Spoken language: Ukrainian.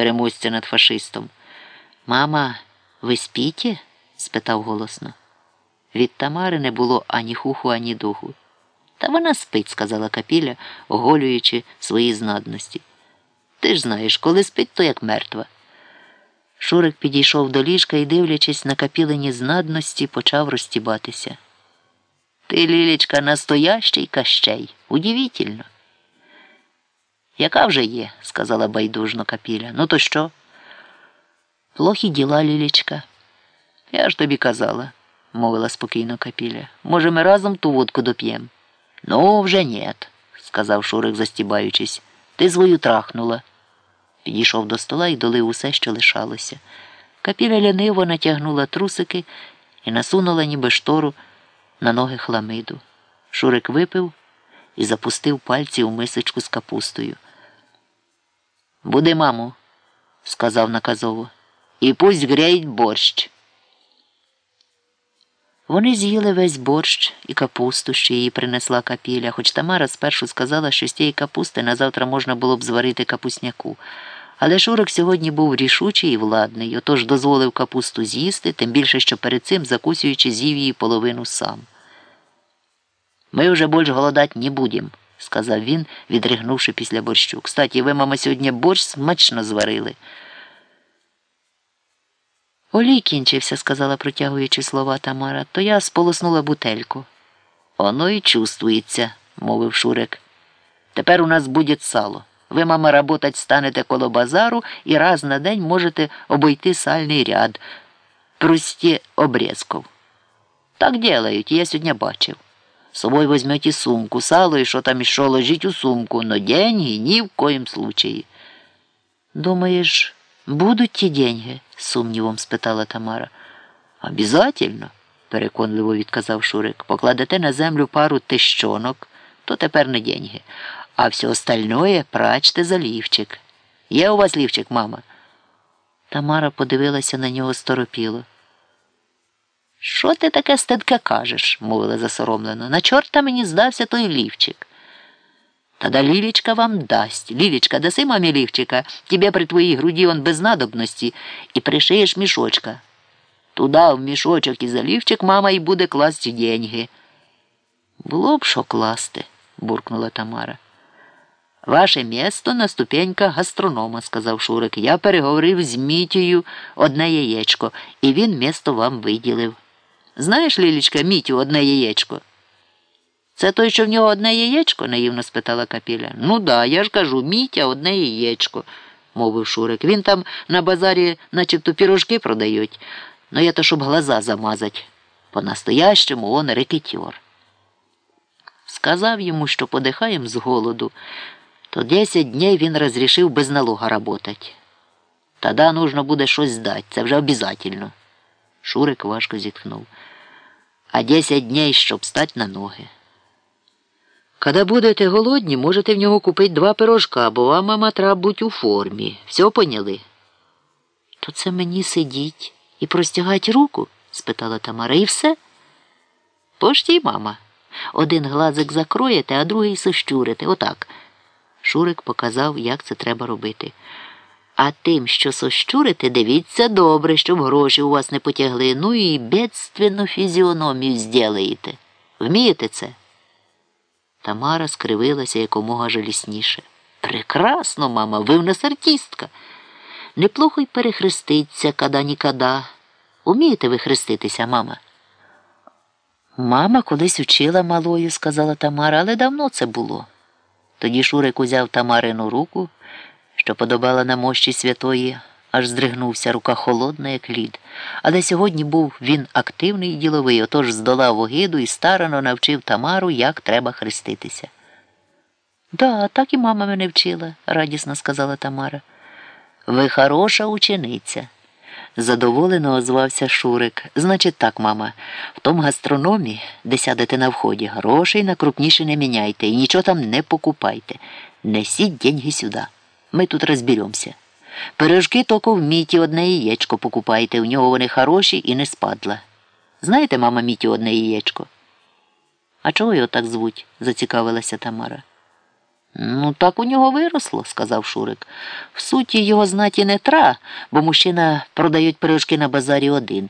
переможця над фашистом. Мама, ви спіті? спитав голосно. Від Тамари не було ані хуху, ані духу. Та вона спить, сказала капіля, оголюючи свої знадності. Ти ж знаєш, коли спить, то як мертва. Шурик підійшов до ліжка і, дивлячись на капілені знадності, почав розтібатися. Ти, Лілічка, настоящий кащей. Удивительно. Яка вже є, сказала байдужно капіля. Ну то що? Плохі діла, Лілічка. Я ж тобі казала, мовила спокійно капіля. Може, ми разом ту водку доп'ємо? Ну, вже нет, сказав Шурик, застібаючись. Ти свою трахнула. Підійшов до стола і долив усе, що лишалося. Капіля ляниво натягнула трусики і насунула, ніби штору, на ноги хламиду. Шурик випив і запустив пальці у мисочку з капустою. Буди, мамо, сказав наказово, і пусть гріють борщ. Вони з'їли весь борщ і капусту, що її принесла капіля, хоч Тамара спершу сказала, що з тієї капусти на завтра можна було б зварити капусняку. Але Шурик сьогодні був рішучий і владний, отож дозволив капусту з'їсти, тим більше, що перед цим закусуючи з'їв її половину сам. Ми вже більш голодать не будем, сказав він, відригнувши після борщу. Кстати, ви, мама, сьогодні борщ смачно зварили. Олій кінчився, сказала, протягуючи слова Тамара, то я сполоснула бутельку. Оно і чувствується, мовив Шурик. Тепер у нас буде сало. Ви, мама, работать станете коло базару і раз на день можете обойти сальний ряд, прості обрезков. Так делають, я сьогодні бачив. С собой возьмете сумку, сало и что там еще ложить у сумку, но деньги ни в коем случае. Думаешь, будуть ті деньги? з сумнівом спитала Тамара. Обязательно, переконливо відказав Шурик. Покладете на землю пару тищонок, то тепер не деньги. А все остальное прачте за лівчик. Є у вас лівчик, мама? Тамара подивилася на нього сторопіло. Що ти таке стедке кажеш? мовила засоромлено. На чорта мені здався той лівчик. Та да Лілічка вам дасть. Лілічка, даси мамі лівчика, тебе при твоїй груді он без надобності і пришиєш мішочка. Туда в мішочок і за лівчик мама й буде класти деньги. Було б що класти, буркнула Тамара. Ваше місто на ступеньках гастронома, сказав Шурик. Я переговорив з Мітєю одне яєчко, і він місто вам виділив. Знаєш, Лілічка, Мітю, одне яєчко? Це той, що в нього одне яєчко? наївно спитала Капіля. Ну да, я ж кажу, Мітя одне яєчко, мовив Шурик. Він там на базарі начебто пірожки продають. Ну я то щоб глаза замазать. По-настоящему он рекетьор. Сказав йому, що подихаєм з голоду, то десять днів він розрішив без налога работать. Тоді нужно буде щось здати, це вже обязательно. Шурик важко зітхнув. А десять днів, щоб стати на ноги. Коли будете голодні, можете в нього купити два пирожка, бо вам, мама, треба бути у формі. Все поняли? То це мені сидіть і простягать руку? спитала Тамара. І все? Пошті, мама. Один глазик закроєте, а другий сощурите. Отак. Шурик показав, як це треба робити. А тим, що сощурите, дивіться добре, щоб гроші у вас не потягли. Ну і бедственну фізіономію зділаєте. Вмієте це? Тамара скривилася якомога жалісніше. Прекрасно, мама, ви в нас артистка. Неплохо й перехреститься када нікада. Умієте ви хреститися, мама? Мама колись учила малою, сказала Тамара, але давно це було. Тоді Шурик узяв Тамарину руку, що подобала на мощі святої, аж здригнувся рука холодна, як лід. Але сьогодні був він активний і діловий, отож здолав огиду і старано навчив Тамару, як треба хреститися. Да, так і мама мене вчила, радісно сказала Тамара. Ви хороша учениця. Задоволено озвався Шурик. Значить так, мама, в тому гастрономі, де сядете на вході, грошей на крупніше не міняйте і нічого там не покупайте. Несіть деньги сюди. Ми тут розберемося. Пирожки токо в міті одне яєчко покупайте, в нього вони хороші і не спадла. Знаєте, мама, міті одне яєчко? А чого його так звуть? зацікавилася Тамара. Ну, так у нього виросло, сказав Шурик. В суті, його знаті не тра, бо мужчина продають пирожки на базарі один.